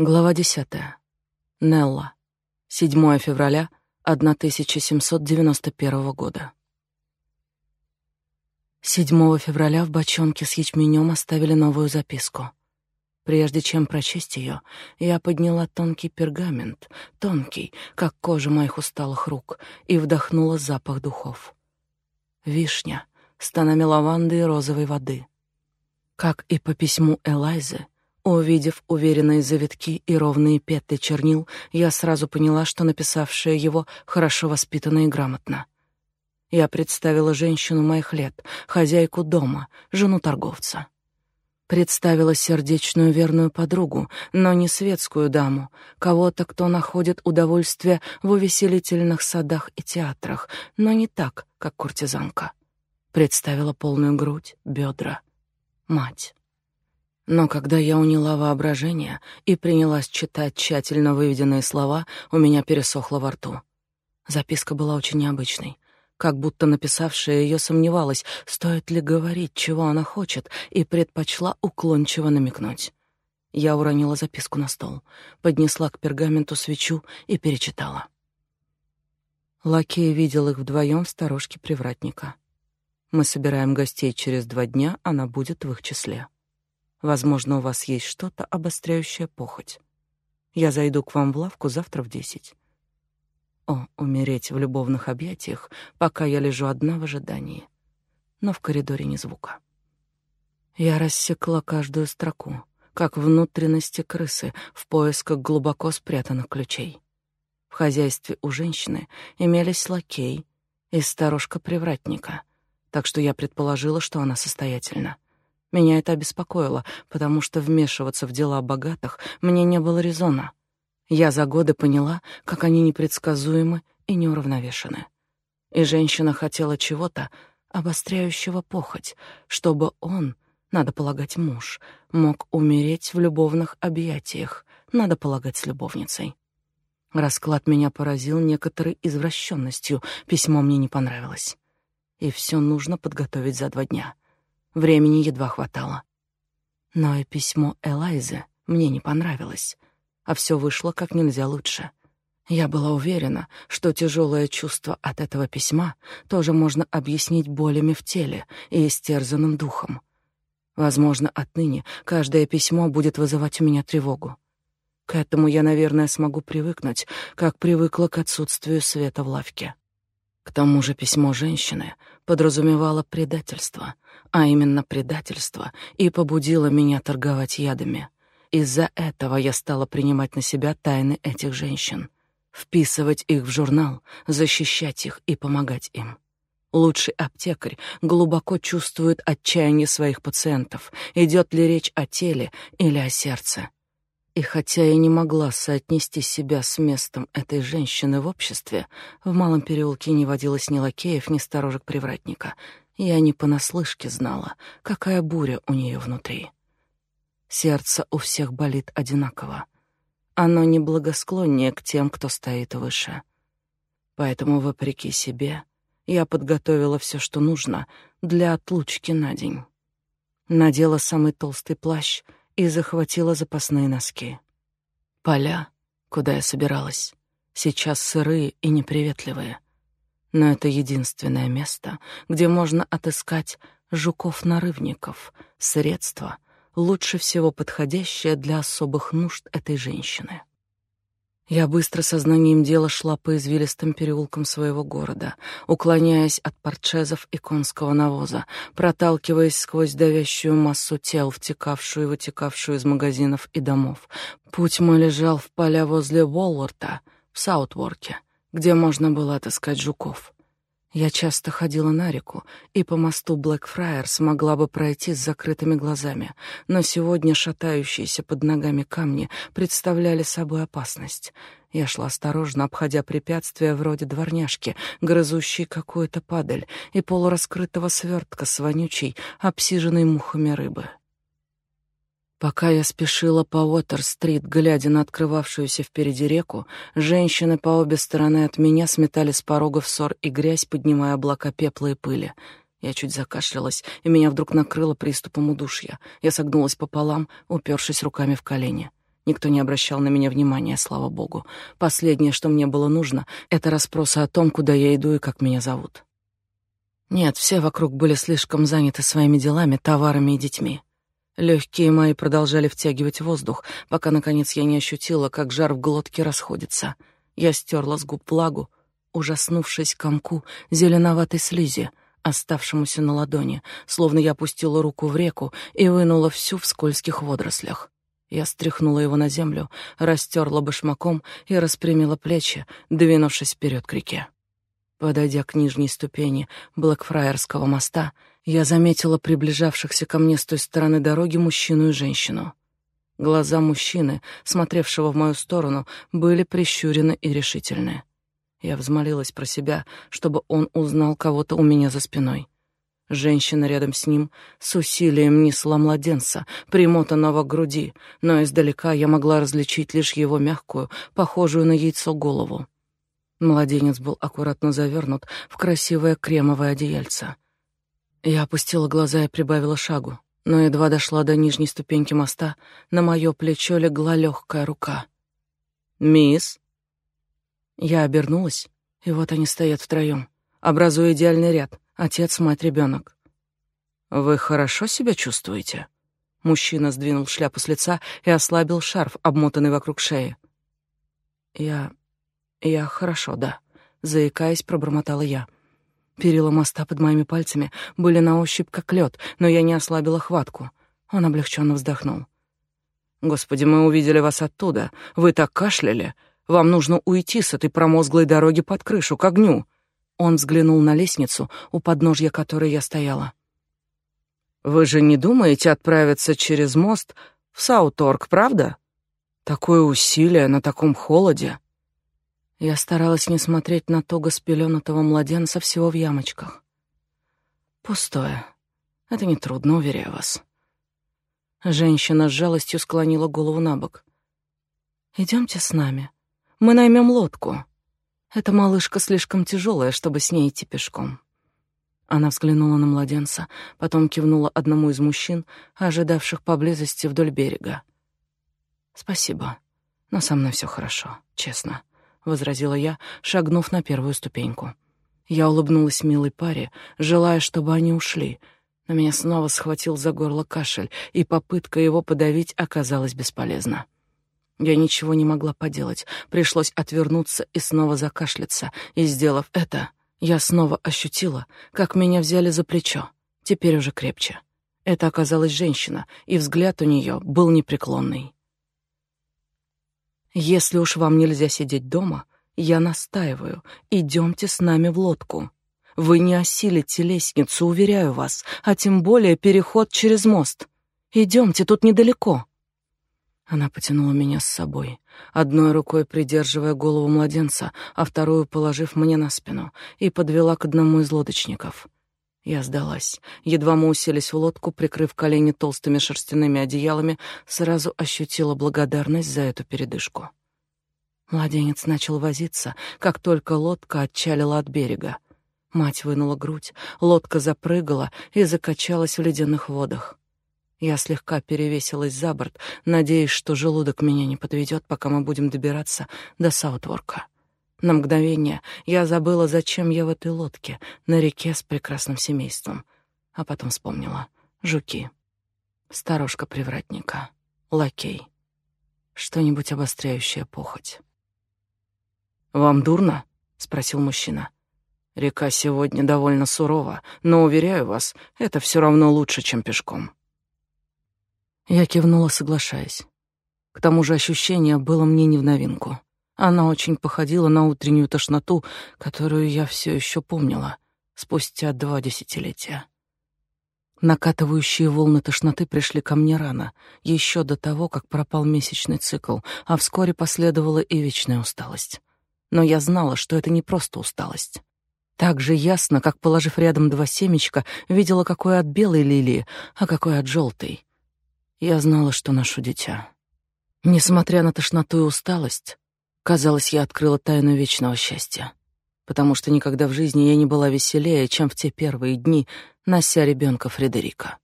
Глава десятая. Нелла. 7 февраля 1791 года. 7 февраля в бочонке с ячменем оставили новую записку. Прежде чем прочесть ее, я подняла тонкий пергамент, тонкий, как кожа моих усталых рук, и вдохнула запах духов. Вишня с тонами лаванды и розовой воды. Как и по письму Элайзы, Увидев уверенные завитки и ровные петли чернил, я сразу поняла, что написавшая его хорошо воспитана и грамотна. Я представила женщину моих лет, хозяйку дома, жену торговца. Представила сердечную верную подругу, но не светскую даму, кого-то, кто находит удовольствие в увеселительных садах и театрах, но не так, как куртизанка. Представила полную грудь, бедра, мать. Но когда я уняла воображение и принялась читать тщательно выведенные слова, у меня пересохло во рту. Записка была очень необычной, как будто написавшая ее сомневалась, стоит ли говорить, чего она хочет, и предпочла уклончиво намекнуть. Я уронила записку на стол, поднесла к пергаменту свечу и перечитала. Лакей видел их вдвоем в сторожке привратника. Мы собираем гостей через два дня, она будет в их числе. Возможно, у вас есть что-то, обостряющее похоть. Я зайду к вам в лавку завтра в десять. О, умереть в любовных объятиях, пока я лежу одна в ожидании. Но в коридоре ни звука. Я рассекла каждую строку, как внутренности крысы в поисках глубоко спрятанных ключей. В хозяйстве у женщины имелись лакей и старушка привратника, так что я предположила, что она состоятельна. Меня это обеспокоило, потому что вмешиваться в дела богатых мне не было резона. Я за годы поняла, как они непредсказуемы и неуравновешены. И женщина хотела чего-то, обостряющего похоть, чтобы он, надо полагать, муж, мог умереть в любовных объятиях, надо полагать, с любовницей. Расклад меня поразил некоторой извращенностью, письмо мне не понравилось. И все нужно подготовить за два дня — Времени едва хватало. Но и письмо Элайзы мне не понравилось, а все вышло как нельзя лучше. Я была уверена, что тяжелое чувство от этого письма тоже можно объяснить болями в теле и истерзанным духом. Возможно, отныне каждое письмо будет вызывать у меня тревогу. К этому я, наверное, смогу привыкнуть, как привыкла к отсутствию света в лавке. К тому же письмо женщины подразумевало предательство, а именно предательство и побудило меня торговать ядами. Из-за этого я стала принимать на себя тайны этих женщин, вписывать их в журнал, защищать их и помогать им. Лучший аптекарь глубоко чувствует отчаяние своих пациентов, идет ли речь о теле или о сердце. И хотя я не могла соотнести себя с местом этой женщины в обществе, в малом переулке не водилось ни лакеев, ни сторожек привратника. Я не понаслышке знала, какая буря у нее внутри. Сердце у всех болит одинаково. Оно не благосклоннее к тем, кто стоит выше. Поэтому, вопреки себе, я подготовила все, что нужно для отлучки на день. Надела самый толстый плащ — и захватила запасные носки. Поля, куда я собиралась, сейчас сырые и неприветливые. Но это единственное место, где можно отыскать жуков-нарывников, средство, лучше всего подходящее для особых нужд этой женщины. Я быстро сознанием дела шла по извилистым переулкам своего города, уклоняясь от портшезов и конского навоза, проталкиваясь сквозь давящую массу тел, втекавшую и вытекавшую из магазинов и домов. Путь мой лежал в поля возле Уолворта, в Саутворке, где можно было отыскать жуков. Я часто ходила на реку, и по мосту Блэкфраер смогла бы пройти с закрытыми глазами, но сегодня шатающиеся под ногами камни представляли собой опасность. Я шла осторожно, обходя препятствия вроде дворняжки, грызущей какую-то падаль, и полураскрытого свертка с вонючей, обсиженной мухами рыбы. Пока я спешила по Уотер-стрит, глядя на открывавшуюся впереди реку, женщины по обе стороны от меня сметали с порогов ссор и грязь, поднимая облака пепла и пыли. Я чуть закашлялась, и меня вдруг накрыло приступом удушья. Я согнулась пополам, упершись руками в колени. Никто не обращал на меня внимания, слава богу. Последнее, что мне было нужно, это расспросы о том, куда я иду и как меня зовут. Нет, все вокруг были слишком заняты своими делами, товарами и детьми. Легкие мои продолжали втягивать воздух, пока, наконец, я не ощутила, как жар в глотке расходится. Я стерла с губ влагу, ужаснувшись комку зеленоватой слизи, оставшемуся на ладони, словно я опустила руку в реку и вынула всю в скользких водорослях. Я стряхнула его на землю, растерла башмаком и распрямила плечи, двинувшись вперед к реке. Подойдя к нижней ступени Блэкфраерского моста, я заметила приближавшихся ко мне с той стороны дороги мужчину и женщину. Глаза мужчины, смотревшего в мою сторону, были прищурены и решительны. Я взмолилась про себя, чтобы он узнал кого-то у меня за спиной. Женщина рядом с ним с усилием несла младенца, примотанного к груди, но издалека я могла различить лишь его мягкую, похожую на яйцо голову. Младенец был аккуратно завернут в красивое кремовое одеяльце. Я опустила глаза и прибавила шагу, но едва дошла до нижней ступеньки моста, на мое плечо легла легкая рука. «Мисс?» Я обернулась, и вот они стоят втроем, образуя идеальный ряд — отец, мать, ребенок. «Вы хорошо себя чувствуете?» Мужчина сдвинул шляпу с лица и ослабил шарф, обмотанный вокруг шеи. «Я... я хорошо, да», — заикаясь, пробормотала я. Перила моста под моими пальцами были на ощупь как лед, но я не ослабила хватку. Он облегченно вздохнул. «Господи, мы увидели вас оттуда. Вы так кашляли. Вам нужно уйти с этой промозглой дороги под крышу, к огню». Он взглянул на лестницу, у подножья которой я стояла. «Вы же не думаете отправиться через мост в Сауторг, правда? Такое усилие на таком холоде». Я старалась не смотреть на туго спеленутого младенца всего в ямочках. Пустое. Это нетрудно, уверяю вас. Женщина с жалостью склонила голову на бок. Идемте с нами. Мы наймем лодку. Эта малышка слишком тяжелая, чтобы с ней идти пешком. Она взглянула на младенца, потом кивнула одному из мужчин, ожидавших поблизости вдоль берега. Спасибо, но со мной все хорошо, честно, возразила я, шагнув на первую ступеньку. Я улыбнулась милой паре, желая, чтобы они ушли, но меня снова схватил за горло кашель, и попытка его подавить оказалась бесполезна. Я ничего не могла поделать, пришлось отвернуться и снова закашляться, и, сделав это, я снова ощутила, как меня взяли за плечо, теперь уже крепче. Это оказалась женщина, и взгляд у нее был непреклонный. «Если уж вам нельзя сидеть дома, я настаиваю, идемте с нами в лодку. Вы не осилите лестницу, уверяю вас, а тем более переход через мост. Идемте, тут недалеко». Она потянула меня с собой, одной рукой придерживая голову младенца, а вторую положив мне на спину, и подвела к одному из лодочников. Я сдалась. Едва мы уселись в лодку, прикрыв колени толстыми шерстяными одеялами, сразу ощутила благодарность за эту передышку. Младенец начал возиться, как только лодка отчалила от берега. Мать вынула грудь, лодка запрыгала и закачалась в ледяных водах. Я слегка перевесилась за борт, надеясь, что желудок меня не подведет, пока мы будем добираться до Саутворка. На мгновение я забыла, зачем я в этой лодке на реке с прекрасным семейством, а потом вспомнила: жуки, сторожка привратника, лакей, что-нибудь обостряющее похоть. Вам дурно? спросил мужчина. Река сегодня довольно сурова, но уверяю вас, это все равно лучше, чем пешком. Я кивнула, соглашаясь. К тому же ощущение было мне не в новинку. Она очень походила на утреннюю тошноту, которую я все еще помнила спустя два десятилетия. Накатывающие волны тошноты пришли ко мне рано, еще до того, как пропал месячный цикл, а вскоре последовала и вечная усталость. Но я знала, что это не просто усталость. Так же ясно, как, положив рядом два семечка, видела, какое от белой лилии, а какое от желтой. Я знала, что ношу дитя. Несмотря на тошноту и усталость, казалось, я открыла тайну вечного счастья, потому что никогда в жизни я не была веселее, чем в те первые дни, нося ребенка Фредерика.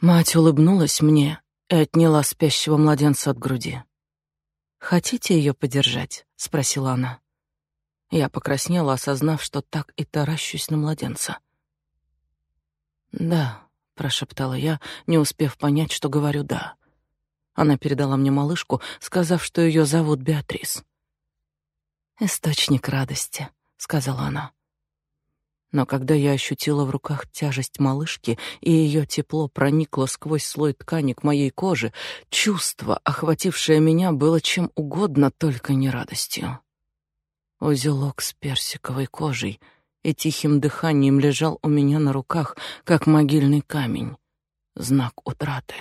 Мать улыбнулась мне, и отняла спящего младенца от груди. «Хотите ее подержать?» — спросила она. Я покраснела, осознав, что так и таращусь на младенца. «Да», — прошептала я, не успев понять, что говорю «да». Она передала мне малышку, сказав, что ее зовут Беатрис. «Источник радости», — сказала она. Но когда я ощутила в руках тяжесть малышки, и ее тепло проникло сквозь слой ткани к моей коже, чувство, охватившее меня, было чем угодно, только не радостью. Узелок с персиковой кожей и тихим дыханием лежал у меня на руках, как могильный камень. Знак утраты,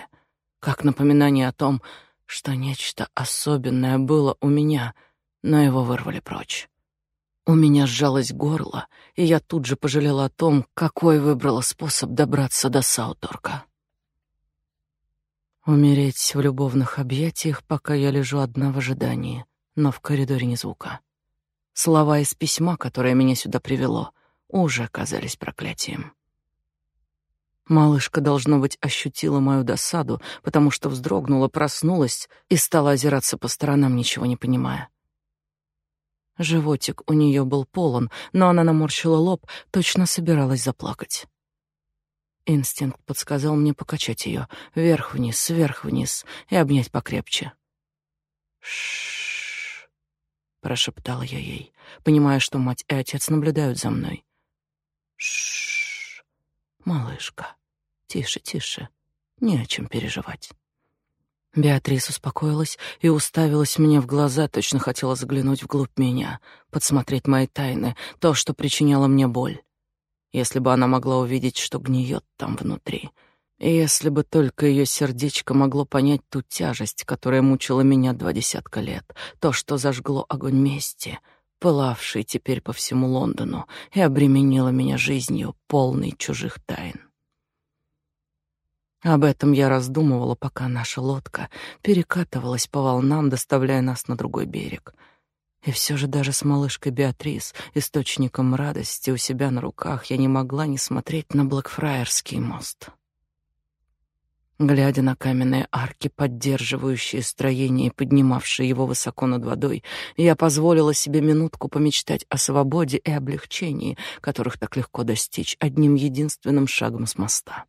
как напоминание о том, что нечто особенное было у меня, но его вырвали прочь. У меня сжалось горло, и я тут же пожалела о том, какой выбрала способ добраться до Сауторка. Умереть в любовных объятиях, пока я лежу одна в ожидании, но в коридоре ни звука. Слова из письма, которое меня сюда привело, уже оказались проклятием. Малышка, должно быть, ощутила мою досаду, потому что вздрогнула, проснулась и стала озираться по сторонам, ничего не понимая. Животик у нее был полон, но она наморщила лоб, точно собиралась заплакать. Инстинкт подсказал мне покачать ее вверх-вниз, вверх-вниз и обнять покрепче. Ш, прошептала я ей, понимая, что мать и отец наблюдают за мной. Ш, малышка, тише, тише, не о чем переживать. Беатрис успокоилась и уставилась мне в глаза, точно хотела заглянуть вглубь меня, подсмотреть мои тайны, то, что причиняло мне боль. Если бы она могла увидеть, что гниет там внутри, и если бы только ее сердечко могло понять ту тяжесть, которая мучила меня два десятка лет, то, что зажгло огонь мести, пылавший теперь по всему Лондону и обременило меня жизнью, полной чужих тайн. Об этом я раздумывала, пока наша лодка перекатывалась по волнам, доставляя нас на другой берег. И все же даже с малышкой Беатрис, источником радости у себя на руках, я не могла не смотреть на Блэкфраерский мост. Глядя на каменные арки, поддерживающие строение и поднимавшие его высоко над водой, я позволила себе минутку помечтать о свободе и облегчении, которых так легко достичь одним единственным шагом с моста.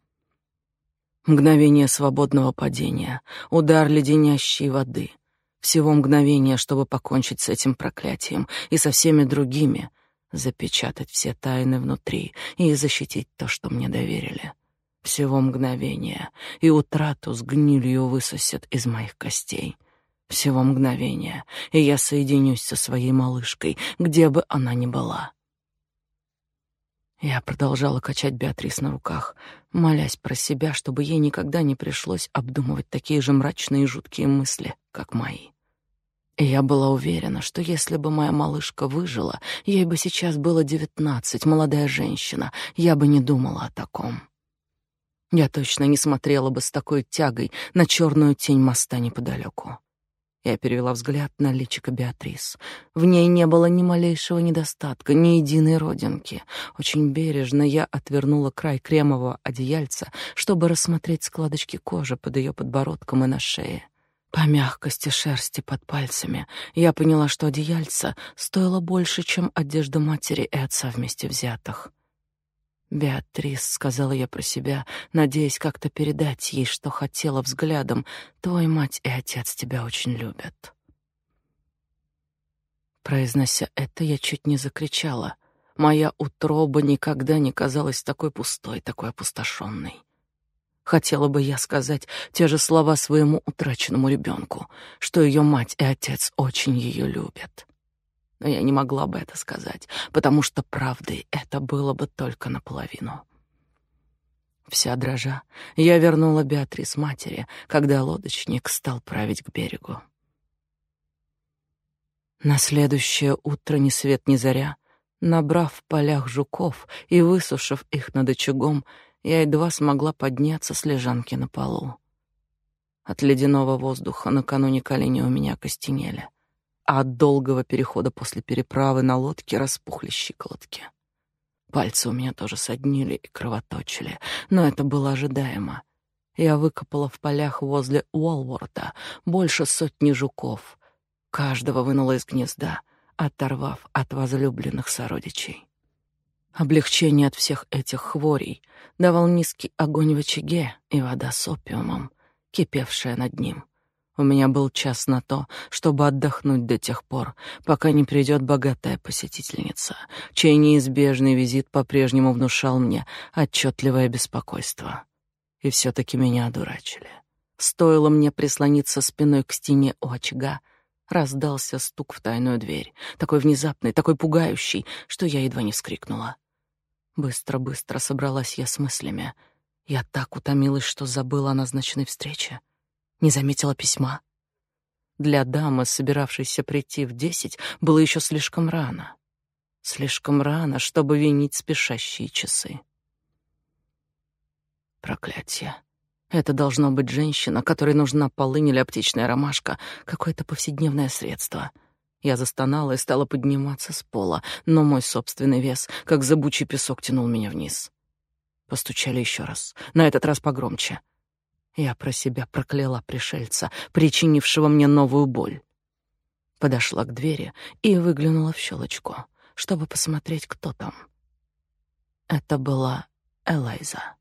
Мгновение свободного падения, удар леденящей воды. Всего мгновения, чтобы покончить с этим проклятием и со всеми другими, запечатать все тайны внутри и защитить то, что мне доверили. Всего мгновения, и утрату с гнилью высосет из моих костей. Всего мгновения, и я соединюсь со своей малышкой, где бы она ни была. Я продолжала качать Беатрис на руках, молясь про себя, чтобы ей никогда не пришлось обдумывать такие же мрачные и жуткие мысли, как мои. И я была уверена, что если бы моя малышка выжила, ей бы сейчас было девятнадцать, молодая женщина, я бы не думала о таком. Я точно не смотрела бы с такой тягой на черную тень моста неподалеку. Я перевела взгляд на личико Беатрис. В ней не было ни малейшего недостатка, ни единой родинки. Очень бережно я отвернула край кремового одеяльца, чтобы рассмотреть складочки кожи под ее подбородком и на шее. По мягкости шерсти под пальцами я поняла, что одеяльце стоило больше, чем одежда матери и отца вместе взятых. «Беатрис», — сказала я про себя, надеясь как-то передать ей, что хотела взглядом, «твой мать и отец тебя очень любят». Произнося это, я чуть не закричала. Моя утроба никогда не казалась такой пустой, такой опустошенной. Хотела бы я сказать те же слова своему утраченному ребенку, что ее мать и отец очень ее любят но я не могла бы это сказать, потому что правдой это было бы только наполовину. Вся дрожа, я вернула Беатрис матери, когда лодочник стал править к берегу. На следующее утро ни свет ни заря, набрав в полях жуков и высушив их над очагом, я едва смогла подняться с лежанки на полу. От ледяного воздуха накануне колени у меня костенели а от долгого перехода после переправы на лодке распухли щиколотки. Пальцы у меня тоже соднили и кровоточили, но это было ожидаемо. Я выкопала в полях возле Уолворта больше сотни жуков. Каждого вынула из гнезда, оторвав от возлюбленных сородичей. Облегчение от всех этих хворей давал низкий огонь в очаге и вода с опиумом, кипевшая над ним. У меня был час на то, чтобы отдохнуть до тех пор, пока не придет богатая посетительница, чей неизбежный визит по-прежнему внушал мне отчетливое беспокойство. И все-таки меня одурачили. Стоило мне прислониться спиной к стене у очага, раздался стук в тайную дверь, такой внезапный, такой пугающий, что я едва не вскрикнула. Быстро-быстро собралась я с мыслями. Я так утомилась, что забыла о назначенной встрече. Не заметила письма. Для дамы, собиравшейся прийти в десять, было еще слишком рано. Слишком рано, чтобы винить спешащие часы. Проклятие. Это должно быть женщина, которой нужна полынь или аптечная ромашка, какое-то повседневное средство — я застонала и стала подниматься с пола, но мой собственный вес, как зыбучий песок, тянул меня вниз. Постучали еще раз, на этот раз погромче. Я про себя прокляла пришельца, причинившего мне новую боль. Подошла к двери и выглянула в щелочку, чтобы посмотреть, кто там. Это была Элайза.